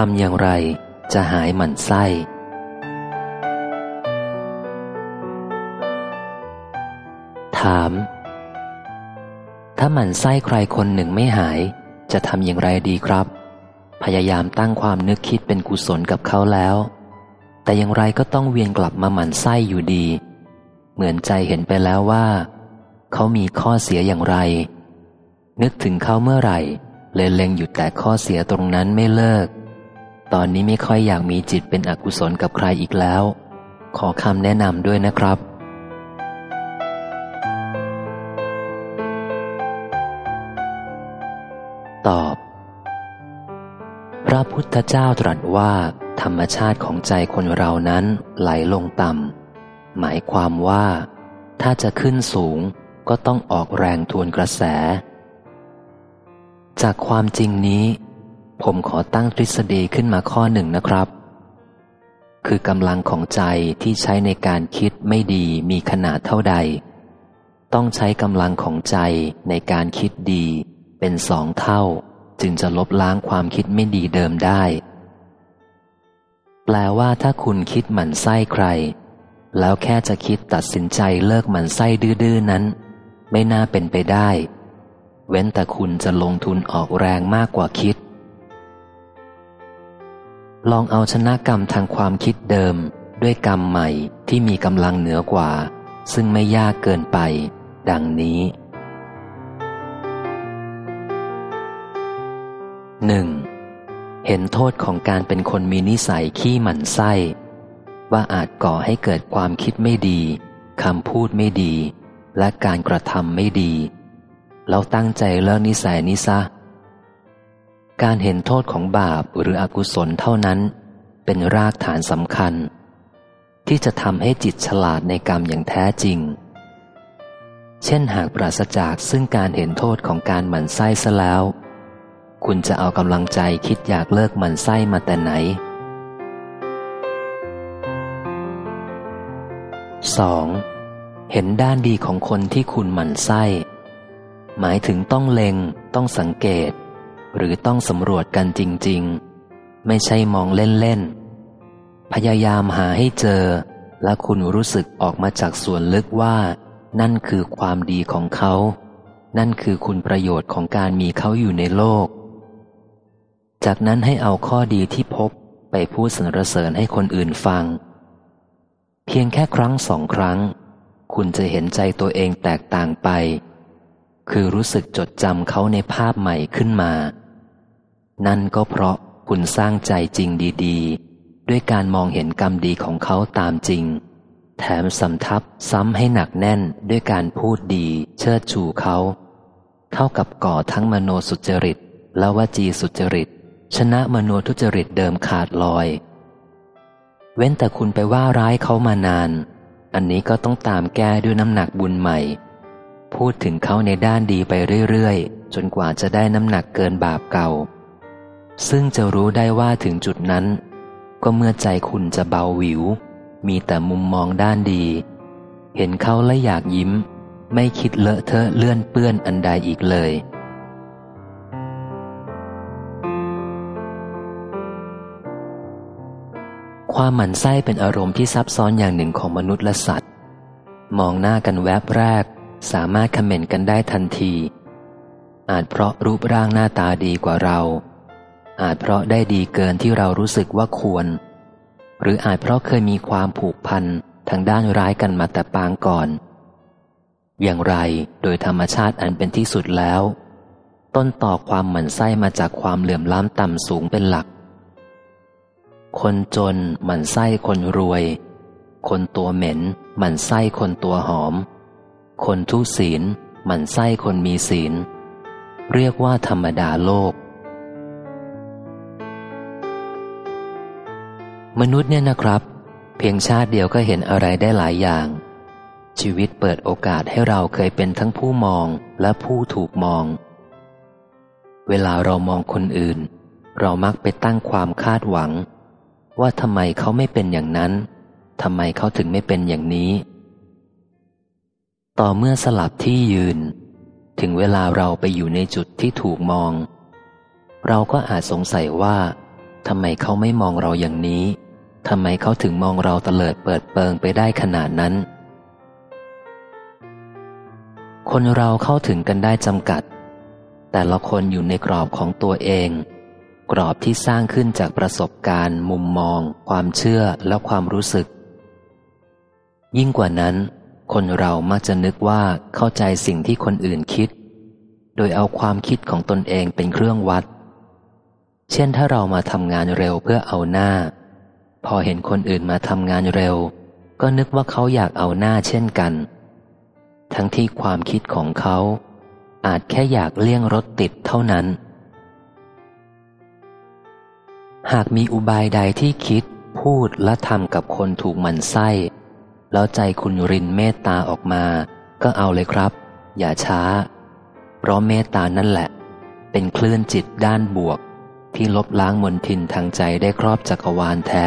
ทำอย่างไรจะหายหมันไส้ ถาม ถ้าหมันไส้ใครคนหนึ่งไม่หาย จะทำอย่างไรดีครับ พยายามตั้งความนึกคิดเป็นกุศลกับเขาแล้ว แต่อย่างไรก็ต้องเวียนกลับมาหมันไส้อยู่ดี เหมือนใจเห็นไปแล้วว่า เขามีข้อเสียอย่างไร นึกถึงเขาเมื่อไหร่เลยเล็งอยู่แต่ข้อเสียตรงนั้นไม่เลิก ตอนนี้ไม่ค่อยอยากมีจิตเป็นอกุศลกับใครอีกแล้ว ขอคำแนะนำด้วยนะครับ ตอบ พระพุทธเจ้าตรัสว่า ธรรมชาติของใจคนเรานั้นไหลลงต่ำ หมายความว่า ถ้าจะขึ้นสูงก็ต้องออกแรงทวนกระแส จากความจริงนี้ ผมขอตั้งทฤษฎีขึ้นมาข้อหนึ่งนะครับ คือกำลังของใจที่ใช้ในการคิดไม่ดีมีขนาดเท่าใด ต้องใช้กำลังของใจในการคิดดี เป็นสองเท่า จึงจะลบล้างความคิดไม่ดีเดิมได้ แปลว่าถ้าคุณคิดหมั่นไส้ใคร แล้วแค่จะคิดตัดสินใจเลิกหมั่นไส้ดื้อๆนั้น ไม่น่าเป็นไปได้ เว้นแต่คุณจะลงทุนออกแรงมากกว่าคิด ลองเอาชนะกรรมทางความคิดเดิม ด้วยกรรมใหม่ที่มีกำลังเหนือกว่า ซึ่งไม่ยากเกินไป ดังนี้หนึ่งเห็นโทษของการเป็นคนมีนิสัยขี้หมันไส้ ว่าอาจก่อให้เกิดความคิดไม่ดีคำพูดไม่ดี และการกระทำไม่ดี แล้วตั้งใจเลิกนิสัยนี้ซะ การเห็นโทษของบาปหรืออกุศลเท่านั้น เป็นรากฐานสำคัญ ที่จะทำให้จิตฉลาดในกรรมอย่างแท้จริง เช่นหากปราศจากซึ่งการเห็นโทษของการหมั่นไส้ซะแล้ว คุณจะเอากำลังใจคิดอยากเลิกหมั่นไส้มาแต่ไหน 2. เห็นด้านดีของคนที่คุณหมั่นไส้ หมายถึงต้องเล็งต้องสังเกต หรือต้องสำรวจกันจริง ๆ ไม่ใช่มองเล่น ๆ พยายามหาให้เจอ และคุณรู้สึกออกมาจากส่วนลึกว่า นั่นคือความดีของเขา นั่นคือคุณประโยชน์ของการมีเขาอยู่ในโลก จากนั้นให้เอาข้อดีที่พบไปพูดสรรเสริญให้คนอื่นฟัง เพียงแค่ครั้งสองครั้ง คุณจะเห็นใจตัวเองแตกต่างไปคือรู้สึกจดจำเขาในภาพใหม่ขึ้นมา นั่นก็เพราะคุณสร้างใจจริงดีๆ ด้วยการมองเห็นกรรมดีของเขาตามจริง แถมสำทับซ้ำให้หนักแน่นด้วยการพูดดี เชิดชูเขา เท่ากับก่อทั้งมโนสุจริต และวจีสุจริต ชนะมโนทุจริตเดิมขาดลอย เว้นแต่คุณไปว่าร้ายเขามานาน อันนี้ก็ต้องตามแก้ด้วยน้ำหนักบุญใหม่ พูดถึงเขาในด้านดีไปเรื่อยๆ จนกว่าจะได้น้ำหนักเกินบาปเก่า ซึ่งจะรู้ได้ว่าถึงจุดนั้น ก็เมื่อใจคุณจะเบาหวิว มีแต่มุมมองด้านดี เห็นเขาและอยากยิ้ม ไม่คิดเลอะเทอะเลื่อนเปื้อนอันใดอีกเลย ความหมั่นไส้เป็นอารมณ์ที่ซับซ้อนอย่างหนึ่งของมนุษย์และสัตว์ มองหน้ากันแวบแรก สามารถคอมเมนต์กันได้ทันที อาจเพราะรูปร่างหน้าตาดีกว่าเรา อาจเพราะได้ดีเกินที่เรารู้สึกว่าควร หรืออาจเพราะเคยมีความผูกพันทางด้านร้ายกันมาแต่ปางก่อน อย่างไรโดยธรรมชาติอันเป็นที่สุดแล้ว ต้นต่อความหมั่นไส้มาจากความเหลื่อมล้ำต่ำสูงเป็นหลัก คนจนหมั่นไส้คนรวย คนตัวเหม็นหมั่นไส้คนตัวหอม คนทุศีลหมั่นไส้คนมีศีล เรียกว่าธรรมดาโลก มนุษย์เนี่ยนะครับ เพียงชาติเดียวก็เห็นอะไรได้หลายอย่าง ชีวิตเปิดโอกาสให้เราเคยเป็นทั้งผู้มองและผู้ถูกมอง เวลาเรามองคนอื่น เรามักไปตั้งความคาดหวัง ว่าทำไมเขาไม่เป็นอย่างนั้นทำไมเขาถึงไม่เป็นอย่างนี้ ต่อเมื่อสลับที่ยืน ถึงเวลาเราไปอยู่ในจุดที่ถูกมอง เราก็อาจสงสัยว่าทำไมเขาไม่มองเราอย่างนี้ ทำไมเขาถึงมองเราเตลิดเปิดเปิงไปได้ขนาดนั้น คนเราเข้าถึงกันได้จำกัด แต่ละคนอยู่ในกรอบของตัวเอง กรอบที่สร้างขึ้นจากประสบการณ์ มุมมอง ความเชื่อและความรู้สึก ยิ่งกว่านั้น คนเรามักจะนึกว่าเข้าใจสิ่งที่คนอื่นคิด โดยเอาความคิดของตนเองเป็นเครื่องวัด เช่นถ้าเรามาทำงานเร็วเพื่อเอาหน้า พอเห็นคนอื่นมาทำงานเร็ว ก็นึกว่าเขาอยากเอาหน้าเช่นกัน ทั้งที่ความคิดของเขา อาจแค่อยากเลี่ยงรถติดเท่านั้น หากมีอุบายใดที่คิด พูดและทำกับคนถูกมันไส้ แล้วใจคุณรินเมตตาออกมา ก็เอาเลยครับ อย่าช้า เพราะเมตตานั่นแหละ เป็นคลื่นจิตด้านบวก ที่ลบล้างมนทินทางใจได้ครอบจักรวาลแท้